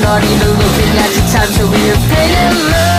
not even looking at the time, so we are fading love.